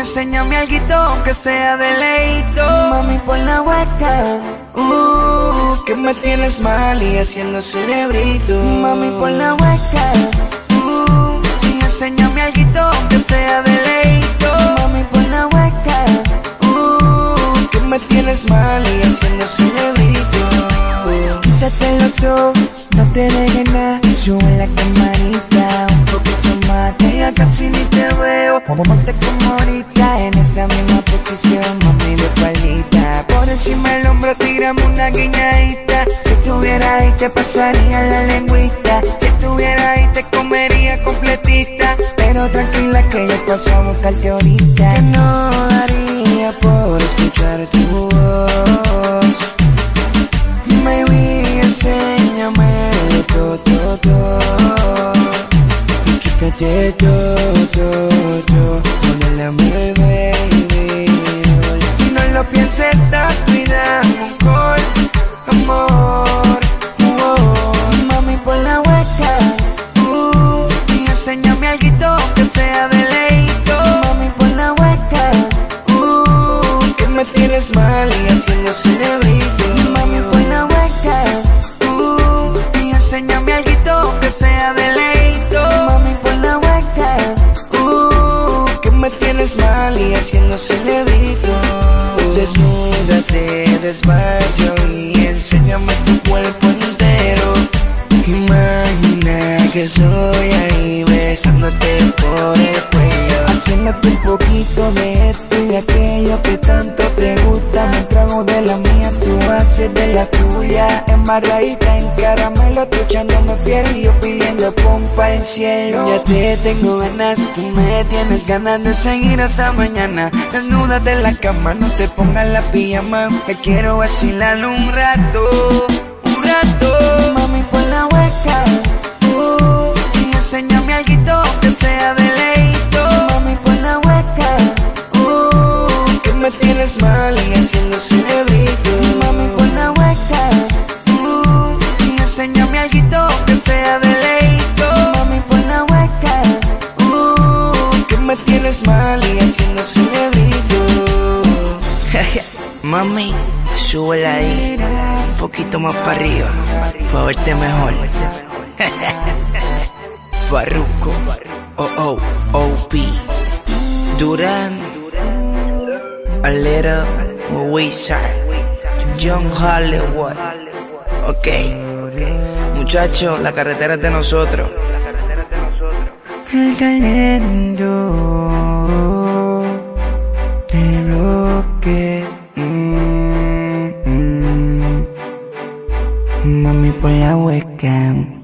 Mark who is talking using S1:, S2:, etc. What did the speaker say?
S1: enséñame algo aunque sea de leito.
S2: Mami, por la hueca.
S1: Uh, que me tienes mal y haciendo cerebrito.
S2: Mami, por la hueca.
S1: Uh, y enséñame algo aunque sea de leito.
S2: Mami, por la hueca.
S1: Uh, que me tienes mal y haciendo cerebrito.
S2: Quítatelo todo, no te dejes nada. Sube la camarita casi ni te veo. Ponte como ahorita en esa misma posición, mami de palita.
S1: Por encima del hombro tiramos una guiñadita. Si estuviera ahí te pasaría la lengüita. Si estuviera ahí te comería completita.
S2: Pero tranquila que yo paso a buscarte ahorita.
S1: Que no daría por escuchar tu voz. Y quítate todo, todo, todo. Ponle a mi baby. Y no lo pienses, dame, dame un call, amor.
S2: Mami, por la hueca.
S1: uh, y enséñame algo que sea de leito.
S2: Mami, por la hueca.
S1: Uh, que me tienes mal y haciendo cerebrito. Y haciendo cerebrito. Desnúdate despacio y enséñame tu cuerpo entero. Imagina que soy ahí besándote por el cuello.
S2: Haciéndote un poquito de esto y de aquello que tanto te gusta. Me trago de la mía, tú haces de la tuya. Embarradita en caramelo, tú echándome fiel y yo pidiendo pompa en cielo.
S1: Ya te tengo ganas, tú me tienes ganas de seguir hasta mañana. Desnúdate en la cama, no te pongas la pijama. Me quiero vacilar un rato, un rato.
S2: Mami, Mami, por la hueca.
S1: Uh, y enséñame algo que sea de leito.
S2: Mami, por la hueca.
S1: Uh, que me tienes mal y haciendo cerebrito. Mami, súbela ahí, un poquito más para arriba, para verte mejor. Farruko, oh oh, OP, Duran, a little Wizard, John Hollywood. Ok, muchachos, la carretera es de nosotros.
S2: El talento del bloque. Mm, mm. Mami, por la hueca.